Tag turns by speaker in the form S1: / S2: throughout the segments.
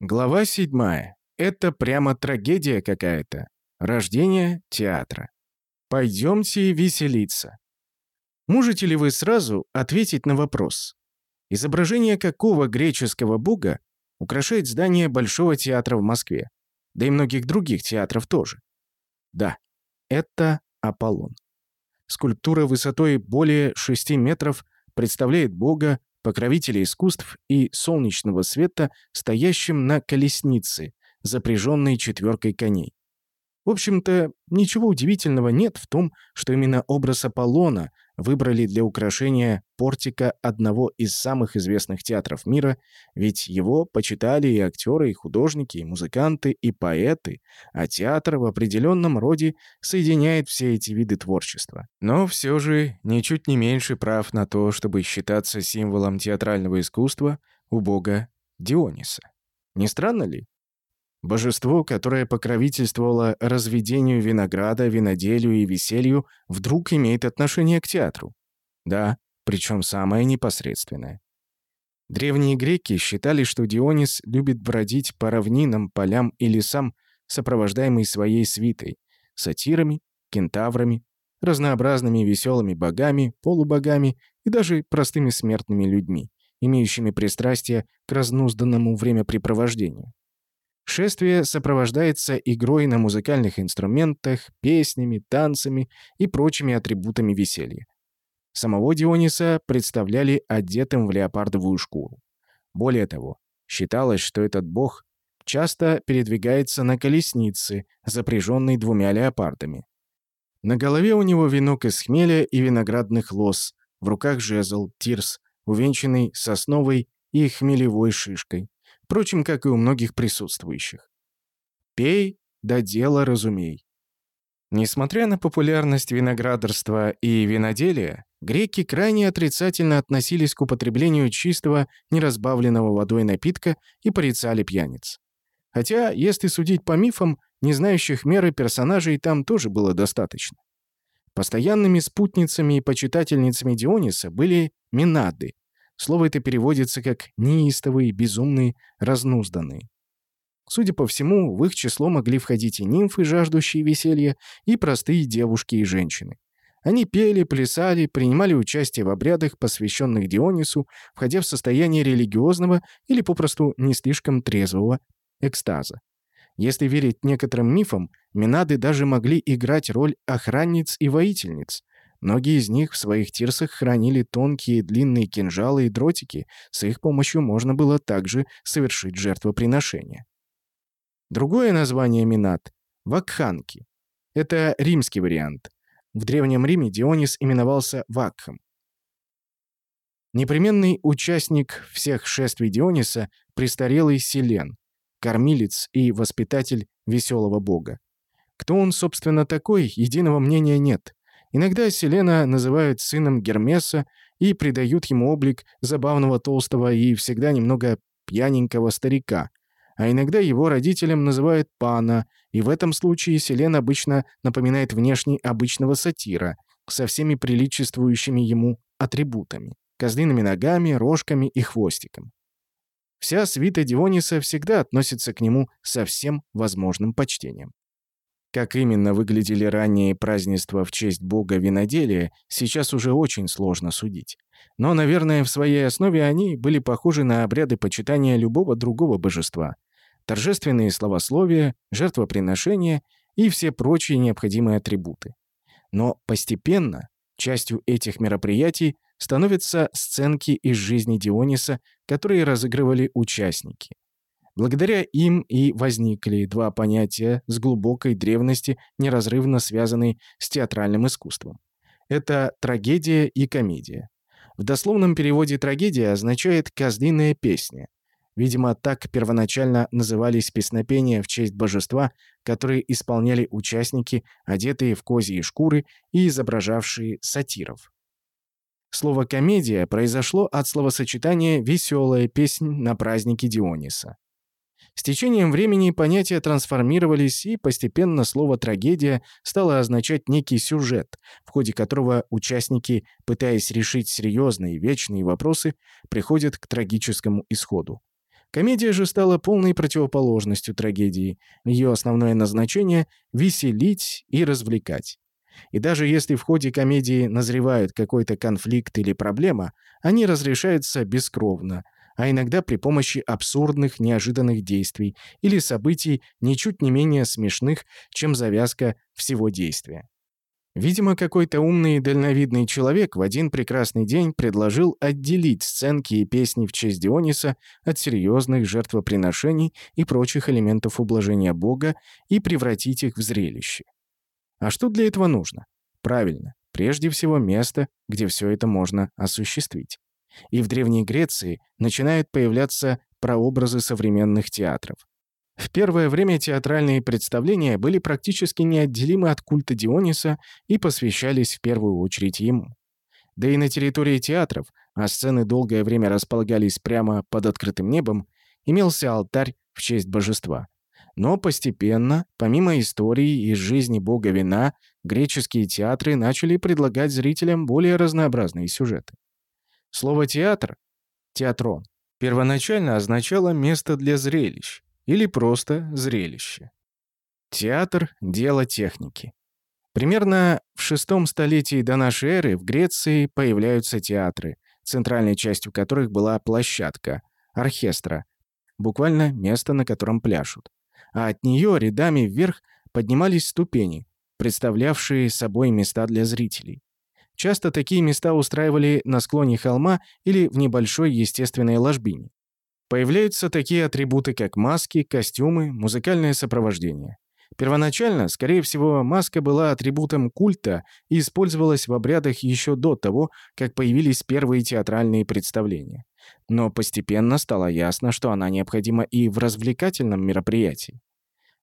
S1: Глава седьмая. Это прямо трагедия какая-то. Рождение театра. Пойдемте веселиться. Можете ли вы сразу ответить на вопрос? Изображение какого греческого бога украшает здание Большого театра в Москве? Да и многих других театров тоже. Да, это Аполлон. Скульптура высотой более 6 метров представляет бога покровителя искусств и солнечного света, стоящим на колеснице, запряженной четверкой коней. В общем-то, ничего удивительного нет в том, что именно образ Аполлона выбрали для украшения портика одного из самых известных театров мира, ведь его почитали и актеры, и художники, и музыканты, и поэты, а театр в определенном роде соединяет все эти виды творчества. Но все же ничуть не меньше прав на то, чтобы считаться символом театрального искусства у бога Диониса. Не странно ли? Божество, которое покровительствовало разведению винограда, виноделию и веселью, вдруг имеет отношение к театру. Да, причем самое непосредственное. Древние греки считали, что Дионис любит бродить по равнинам, полям и лесам, сопровождаемый своей свитой, сатирами, кентаврами, разнообразными веселыми богами, полубогами и даже простыми смертными людьми, имеющими пристрастие к разнузданному времяпрепровождению. Шествие сопровождается игрой на музыкальных инструментах, песнями, танцами и прочими атрибутами веселья. Самого Диониса представляли одетым в леопардовую шкуру. Более того, считалось, что этот бог часто передвигается на колеснице, запряженной двумя леопардами. На голове у него венок из хмеля и виноградных лоз, в руках жезл, тирс, увенчанный сосновой и хмелевой шишкой. Впрочем, как и у многих присутствующих. Пей, да дело разумей. Несмотря на популярность виноградарства и виноделия, греки крайне отрицательно относились к употреблению чистого, неразбавленного водой напитка и порицали пьяниц. Хотя, если судить по мифам, не знающих меры персонажей там тоже было достаточно. Постоянными спутницами и почитательницами Диониса были Минады, Слово это переводится как «неистовые», «безумные», «разнузданные». Судя по всему, в их число могли входить и нимфы, жаждущие веселья, и простые девушки и женщины. Они пели, плясали, принимали участие в обрядах, посвященных Дионису, входя в состояние религиозного или попросту не слишком трезвого экстаза. Если верить некоторым мифам, Минады даже могли играть роль охранниц и воительниц, Многие из них в своих тирсах хранили тонкие длинные кинжалы и дротики, с их помощью можно было также совершить жертвоприношение. Другое название Минат — Вакханки. Это римский вариант. В Древнем Риме Дионис именовался Вакхом. Непременный участник всех шествий Диониса — престарелый Селен, кормилец и воспитатель веселого бога. Кто он, собственно, такой, единого мнения нет. Иногда Селена называют сыном Гермеса и придают ему облик забавного толстого и всегда немного пьяненького старика, а иногда его родителям называют пана, и в этом случае Селен обычно напоминает внешне обычного сатира со всеми приличествующими ему атрибутами – козлиными ногами, рожками и хвостиком. Вся свита Диониса всегда относится к нему со всем возможным почтением. Как именно выглядели ранние празднества в честь бога виноделия, сейчас уже очень сложно судить. Но, наверное, в своей основе они были похожи на обряды почитания любого другого божества. Торжественные словословия, жертвоприношения и все прочие необходимые атрибуты. Но постепенно частью этих мероприятий становятся сценки из жизни Диониса, которые разыгрывали участники. Благодаря им и возникли два понятия с глубокой древности, неразрывно связанные с театральным искусством. Это трагедия и комедия. В дословном переводе трагедия означает «козлиная песня». Видимо, так первоначально назывались песнопения в честь божества, которые исполняли участники, одетые в козьи шкуры и изображавшие сатиров. Слово «комедия» произошло от словосочетания «веселая песнь на празднике Диониса». С течением времени понятия трансформировались, и постепенно слово «трагедия» стало означать некий сюжет, в ходе которого участники, пытаясь решить серьезные вечные вопросы, приходят к трагическому исходу. Комедия же стала полной противоположностью трагедии. Ее основное назначение — веселить и развлекать. И даже если в ходе комедии назревают какой-то конфликт или проблема, они разрешаются бескровно, а иногда при помощи абсурдных, неожиданных действий или событий ничуть не менее смешных, чем завязка всего действия. Видимо, какой-то умный и дальновидный человек в один прекрасный день предложил отделить сценки и песни в честь Диониса от серьезных жертвоприношений и прочих элементов ублажения Бога и превратить их в зрелище. А что для этого нужно? Правильно, прежде всего место, где все это можно осуществить. И в Древней Греции начинают появляться прообразы современных театров. В первое время театральные представления были практически неотделимы от культа Диониса и посвящались в первую очередь ему. Да и на территории театров, а сцены долгое время располагались прямо под открытым небом, имелся алтарь в честь божества. Но постепенно, помимо истории из жизни бога вина, греческие театры начали предлагать зрителям более разнообразные сюжеты. Слово «театр» — «театрон» первоначально означало место для зрелищ, или просто зрелище. Театр – дело техники. Примерно в шестом столетии до нашей эры в Греции появляются театры, центральной частью которых была площадка, оркестра, буквально место, на котором пляшут. А от нее рядами вверх поднимались ступени, представлявшие собой места для зрителей. Часто такие места устраивали на склоне холма или в небольшой естественной ложбине. Появляются такие атрибуты, как маски, костюмы, музыкальное сопровождение. Первоначально, скорее всего, маска была атрибутом культа и использовалась в обрядах еще до того, как появились первые театральные представления. Но постепенно стало ясно, что она необходима и в развлекательном мероприятии.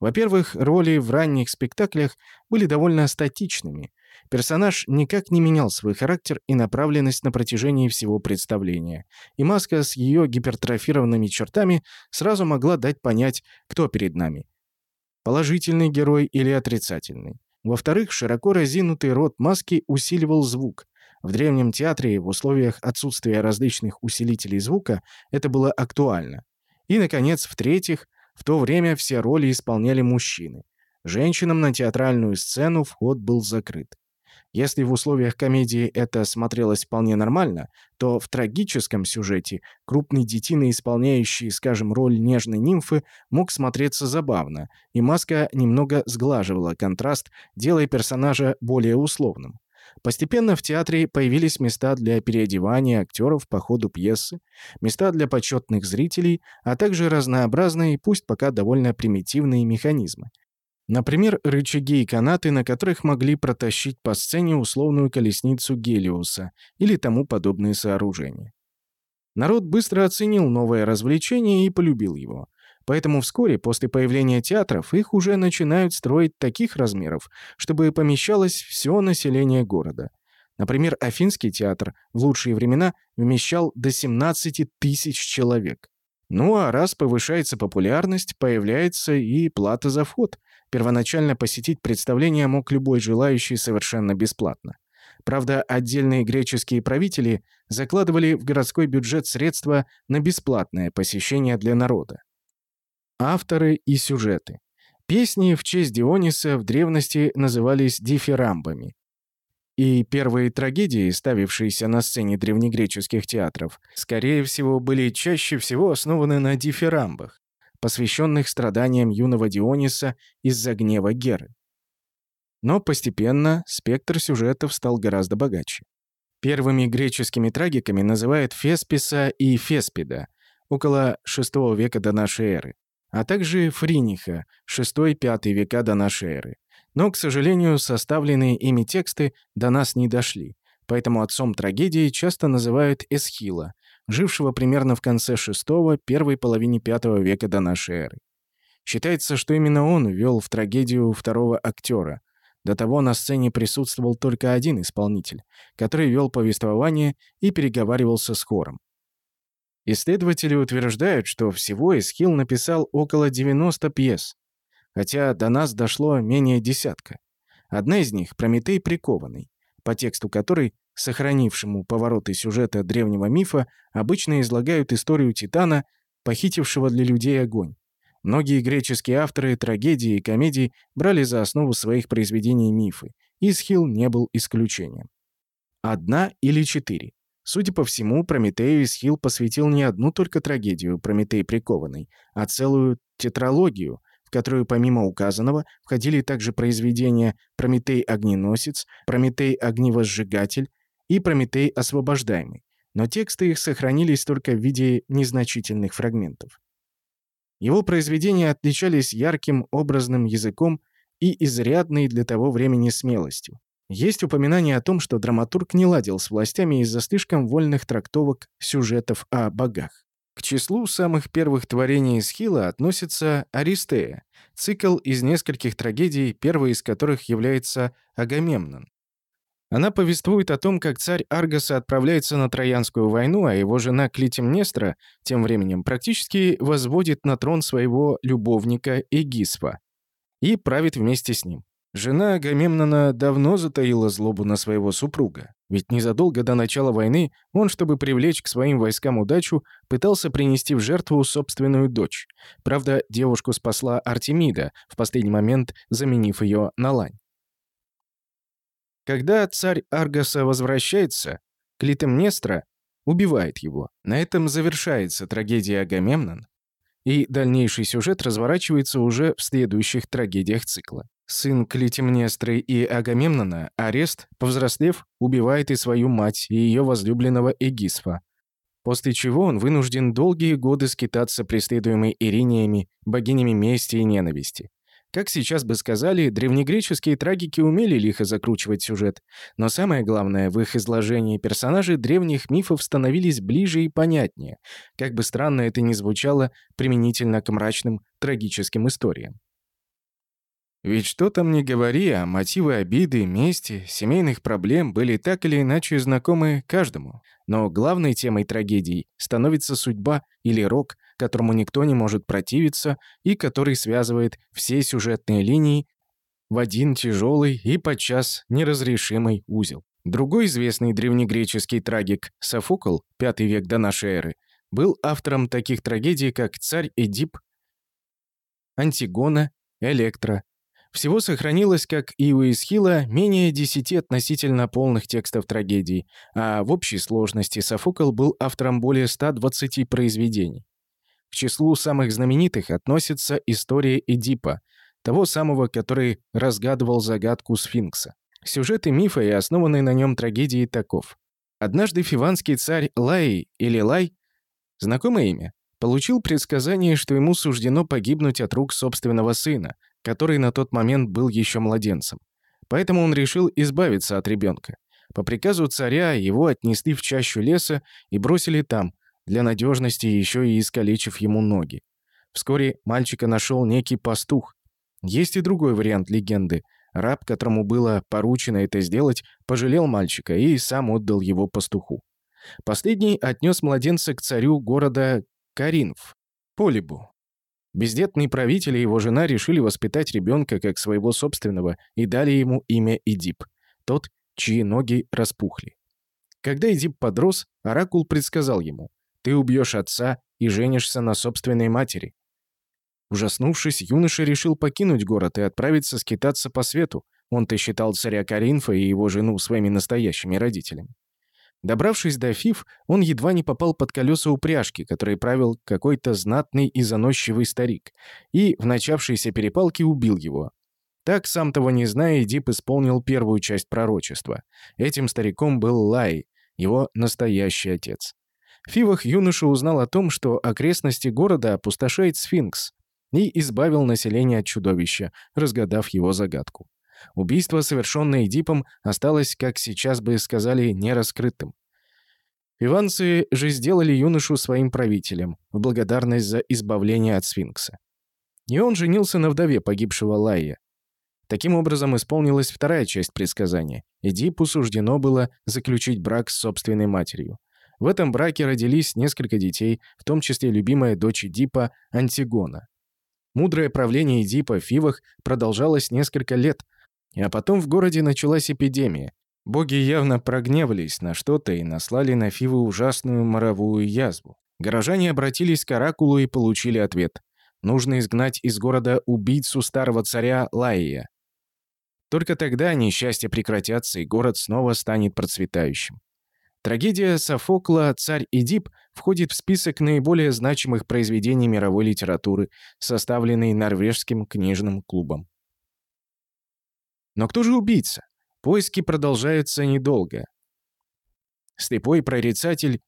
S1: Во-первых, роли в ранних спектаклях были довольно статичными, Персонаж никак не менял свой характер и направленность на протяжении всего представления, и маска с ее гипертрофированными чертами сразу могла дать понять, кто перед нами – положительный герой или отрицательный. Во-вторых, широко разинутый рот маски усиливал звук. В древнем театре в условиях отсутствия различных усилителей звука это было актуально. И, наконец, в-третьих, в то время все роли исполняли мужчины. Женщинам на театральную сцену вход был закрыт. Если в условиях комедии это смотрелось вполне нормально, то в трагическом сюжете крупный детина, исполняющий, скажем, роль нежной нимфы, мог смотреться забавно, и маска немного сглаживала контраст, делая персонажа более условным. Постепенно в театре появились места для переодевания актеров по ходу пьесы, места для почетных зрителей, а также разнообразные, пусть пока довольно примитивные механизмы. Например, рычаги и канаты, на которых могли протащить по сцене условную колесницу Гелиуса или тому подобные сооружения. Народ быстро оценил новое развлечение и полюбил его. Поэтому вскоре после появления театров их уже начинают строить таких размеров, чтобы помещалось все население города. Например, Афинский театр в лучшие времена вмещал до 17 тысяч человек. Ну а раз повышается популярность, появляется и плата за вход – Первоначально посетить представление мог любой желающий совершенно бесплатно. Правда, отдельные греческие правители закладывали в городской бюджет средства на бесплатное посещение для народа. Авторы и сюжеты. Песни в честь Диониса в древности назывались дифирамбами. И первые трагедии, ставившиеся на сцене древнегреческих театров, скорее всего, были чаще всего основаны на дифирамбах посвященных страданиям юного Диониса из-за гнева Геры. Но постепенно спектр сюжетов стал гораздо богаче. Первыми греческими трагиками называют Фесписа и Феспида, около VI века до нашей эры, а также Фриниха, VI-V века до нашей эры. Но, к сожалению, составленные ими тексты до нас не дошли, поэтому отцом трагедии часто называют Эсхила, жившего примерно в конце VI – первой половине V века до нашей эры. Считается, что именно он ввел в трагедию второго актера. До того на сцене присутствовал только один исполнитель, который вел повествование и переговаривался с хором. Исследователи утверждают, что всего Эсхил написал около 90 пьес, хотя до нас дошло менее десятка. Одна из них — «Прометей прикованный», по тексту которой сохранившему повороты сюжета древнего мифа, обычно излагают историю Титана, похитившего для людей огонь. Многие греческие авторы трагедий и комедий брали за основу своих произведений мифы, и Схил не был исключением. Одна или четыре. Судя по всему, Прометею Исхил посвятил не одну только трагедию «Прометей прикованный», а целую тетралогию, в которую помимо указанного входили также произведения «Прометей огненосец», «Прометей огневозжигатель» и «Прометей освобождаемый», но тексты их сохранились только в виде незначительных фрагментов. Его произведения отличались ярким образным языком и изрядной для того времени смелостью. Есть упоминание о том, что драматург не ладил с властями из-за слишком вольных трактовок сюжетов о богах. К числу самых первых творений Схила относится «Аристея», цикл из нескольких трагедий, первой из которых является «Агамемнон». Она повествует о том, как царь Аргоса отправляется на Троянскую войну, а его жена Клитемнестра тем временем практически возводит на трон своего любовника Эгисфа и правит вместе с ним. Жена Агамемнона давно затаила злобу на своего супруга, ведь незадолго до начала войны он, чтобы привлечь к своим войскам удачу, пытался принести в жертву собственную дочь. Правда, девушку спасла Артемида, в последний момент заменив ее на лань. Когда царь Аргоса возвращается, Клитемнестра убивает его. На этом завершается трагедия Агамемнон, и дальнейший сюжет разворачивается уже в следующих трагедиях цикла. Сын Клитемнестры и Агамемнона, Арест, повзрослев, убивает и свою мать, и ее возлюбленного Эгисфа, после чего он вынужден долгие годы скитаться преследуемый Ириниями, богинями мести и ненависти. Как сейчас бы сказали, древнегреческие трагики умели лихо закручивать сюжет, но самое главное, в их изложении персонажи древних мифов становились ближе и понятнее, как бы странно это ни звучало применительно к мрачным трагическим историям. Ведь что там ни говори, а мотивы обиды, мести, семейных проблем были так или иначе знакомы каждому. Но главной темой трагедий становится судьба или рок, которому никто не может противиться и который связывает все сюжетные линии в один тяжелый и подчас неразрешимый узел. Другой известный древнегреческий трагик Софокл, V век до нашей эры, был автором таких трагедий, как «Царь Эдип», «Антигона», «Электра». Всего сохранилось, как и у Исхила, менее десяти относительно полных текстов трагедий, а в общей сложности Софокл был автором более 120 произведений. К числу самых знаменитых относится история Эдипа, того самого, который разгадывал загадку сфинкса. Сюжет и мифа и основанные на нем трагедии таков. Однажды фиванский царь Лай или Лай, знакомое имя, получил предсказание, что ему суждено погибнуть от рук собственного сына, который на тот момент был еще младенцем. Поэтому он решил избавиться от ребенка. По приказу царя его отнесли в чащу леса и бросили там, для надежности еще и искалечив ему ноги. Вскоре мальчика нашел некий пастух. Есть и другой вариант легенды. Раб, которому было поручено это сделать, пожалел мальчика и сам отдал его пастуху. Последний отнес младенца к царю города Каринф, Полибу. Бездетный правитель и его жена решили воспитать ребенка как своего собственного и дали ему имя Идип, тот, чьи ноги распухли. Когда Идип подрос, Оракул предсказал ему, ты убьешь отца и женишься на собственной матери». Ужаснувшись, юноша решил покинуть город и отправиться скитаться по свету. Он-то считал царя Каринфа и его жену своими настоящими родителями. Добравшись до Фиф, он едва не попал под колеса упряжки, которой правил какой-то знатный и заносчивый старик, и в начавшейся перепалке убил его. Так, сам того не зная, Эдип исполнил первую часть пророчества. Этим стариком был Лай, его настоящий отец. Фивах юноша узнал о том, что окрестности города опустошает сфинкс, и избавил население от чудовища, разгадав его загадку. Убийство, совершенное Эдипом, осталось, как сейчас бы сказали, нераскрытым. Иванцы же сделали юношу своим правителем, в благодарность за избавление от сфинкса. И он женился на вдове погибшего Лайя. Таким образом исполнилась вторая часть предсказания. Эдипу суждено было заключить брак с собственной матерью. В этом браке родились несколько детей, в том числе любимая дочь Эдипа Антигона. Мудрое правление Эдипа в Фивах продолжалось несколько лет, а потом в городе началась эпидемия. Боги явно прогневались на что-то и наслали на Фивы ужасную моровую язву. Горожане обратились к Оракулу и получили ответ. Нужно изгнать из города убийцу старого царя Лаия. Только тогда несчастья прекратятся, и город снова станет процветающим. Трагедия Софокла «Царь Эдип» входит в список наиболее значимых произведений мировой литературы, составленный Норвежским книжным клубом. Но кто же убийца? Поиски продолжаются недолго. Слепой прорицатель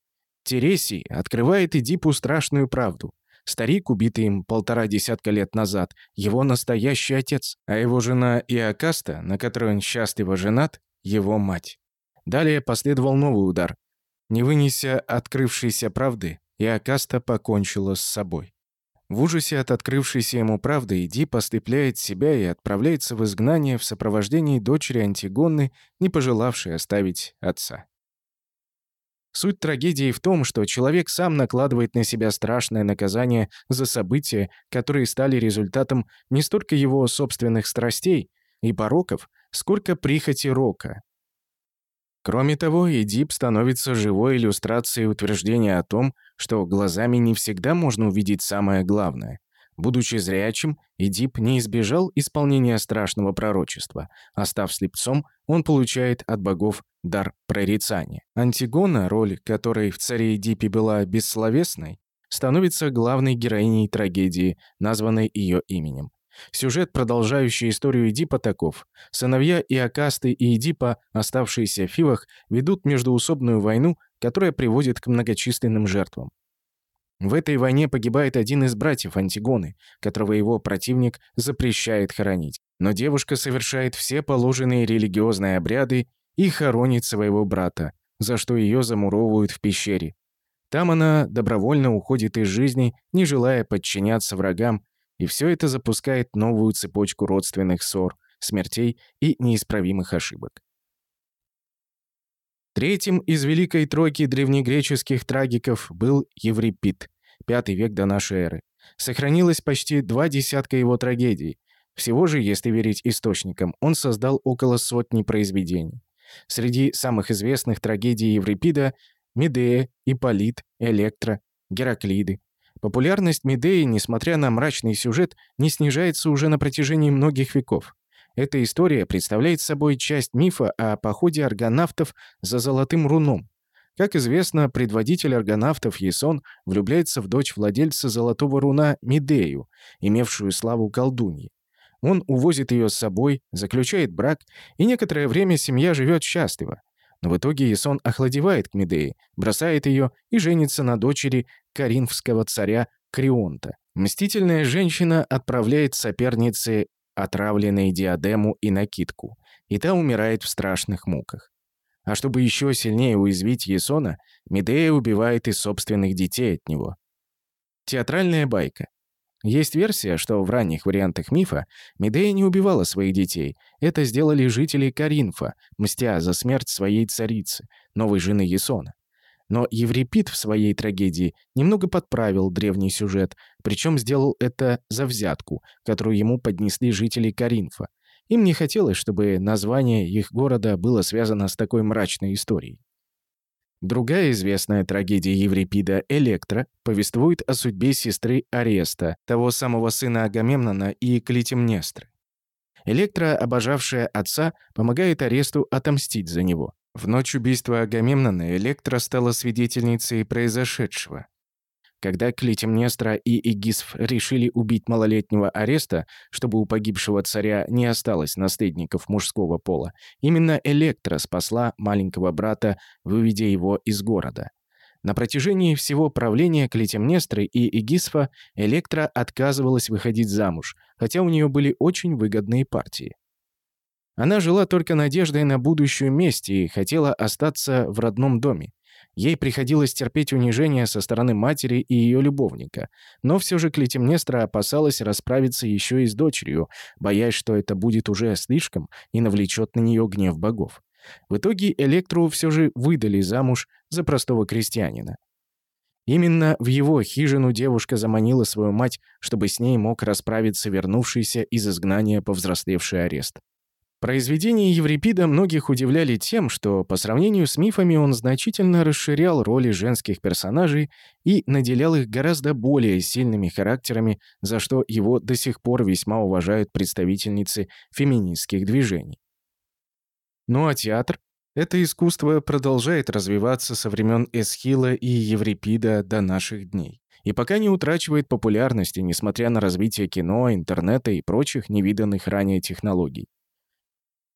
S1: Тересий открывает Эдипу страшную правду. Старик, убитый им полтора десятка лет назад, его настоящий отец, а его жена Иокаста, на которой он счастливо женат, его мать. Далее последовал новый удар. Не вынеся открывшейся правды, Иокаста покончила с собой. В ужасе от открывшейся ему правды Эдип ослепляет себя и отправляется в изгнание в сопровождении дочери Антигонны, не пожелавшей оставить отца. Суть трагедии в том, что человек сам накладывает на себя страшное наказание за события, которые стали результатом не столько его собственных страстей и пороков, сколько прихоти рока. Кроме того, Эдип становится живой иллюстрацией утверждения о том, что глазами не всегда можно увидеть самое главное. Будучи зрячим, Эдип не избежал исполнения страшного пророчества. А слепцом, он получает от богов дар прорицания. Антигона, роль которой в царе Эдипе была бессловесной, становится главной героиней трагедии, названной ее именем. Сюжет, продолжающий историю Эдипа, таков. Сыновья Иокасты и Эдипа, оставшиеся в Фивах, ведут междуусобную войну, которая приводит к многочисленным жертвам. В этой войне погибает один из братьев Антигоны, которого его противник запрещает хоронить. Но девушка совершает все положенные религиозные обряды и хоронит своего брата, за что ее замуровывают в пещере. Там она добровольно уходит из жизни, не желая подчиняться врагам, и все это запускает новую цепочку родственных ссор, смертей и неисправимых ошибок. Третьим из великой тройки древнегреческих трагиков был Еврипид, пятый век до нашей эры. Сохранилось почти два десятка его трагедий. Всего же, если верить источникам, он создал около сотни произведений. Среди самых известных трагедий Еврипида – Медея, Ипполит, Электра, Гераклиды. Популярность Медеи, несмотря на мрачный сюжет, не снижается уже на протяжении многих веков. Эта история представляет собой часть мифа о походе аргонавтов за Золотым Руном. Как известно, предводитель аргонавтов Ясон влюбляется в дочь владельца Золотого Руна Медею, имевшую славу колдуньи. Он увозит ее с собой, заключает брак, и некоторое время семья живет счастливо. Но в итоге Ясон охладевает к Медее, бросает ее и женится на дочери коринфского царя Крионта. Мстительная женщина отправляет сопернице отравленной диадему и накидку, и та умирает в страшных муках. А чтобы еще сильнее уязвить Есона, Медея убивает и собственных детей от него. Театральная байка. Есть версия, что в ранних вариантах мифа Медея не убивала своих детей. Это сделали жители Каринфа, мстя за смерть своей царицы, новой жены Есона. Но Еврипид в своей трагедии немного подправил древний сюжет, причем сделал это за взятку, которую ему поднесли жители Каринфа. Им не хотелось, чтобы название их города было связано с такой мрачной историей. Другая известная трагедия Еврипида «Электра» повествует о судьбе сестры Ареста, того самого сына Агамемнона и Клитемнестры. Электра, обожавшая отца, помогает Аресту отомстить за него. В ночь убийства Агамемнона Электра стала свидетельницей произошедшего. Когда Клитемнестра и Игисф решили убить малолетнего Ареста, чтобы у погибшего царя не осталось наследников мужского пола, именно Электра спасла маленького брата, выведя его из города. На протяжении всего правления Клитемнестры и Игисфа Электра отказывалась выходить замуж, хотя у нее были очень выгодные партии. Она жила только надеждой на будущую месть и хотела остаться в родном доме. Ей приходилось терпеть унижение со стороны матери и ее любовника, но все же Клетимнестра опасалась расправиться еще и с дочерью, боясь, что это будет уже слишком и навлечет на нее гнев богов. В итоге Электру все же выдали замуж за простого крестьянина. Именно в его хижину девушка заманила свою мать, чтобы с ней мог расправиться вернувшийся из изгнания повзрослевший арест. Произведения Еврипида многих удивляли тем, что по сравнению с мифами он значительно расширял роли женских персонажей и наделял их гораздо более сильными характерами, за что его до сих пор весьма уважают представительницы феминистских движений. Ну а театр? Это искусство продолжает развиваться со времен Эсхила и Еврипида до наших дней. И пока не утрачивает популярности, несмотря на развитие кино, интернета и прочих невиданных ранее технологий.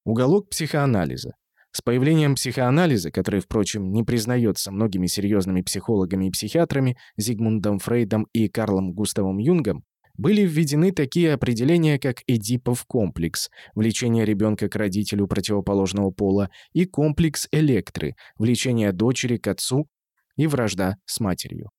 S1: Уголок психоанализа. С появлением психоанализа, который, впрочем, не признается многими серьезными психологами и психиатрами Зигмундом Фрейдом и Карлом Густавом Юнгом, были введены такие определения, как Эдипов комплекс, влечение ребенка к родителю противоположного пола, и комплекс Электры, влечение дочери к отцу и вражда с матерью.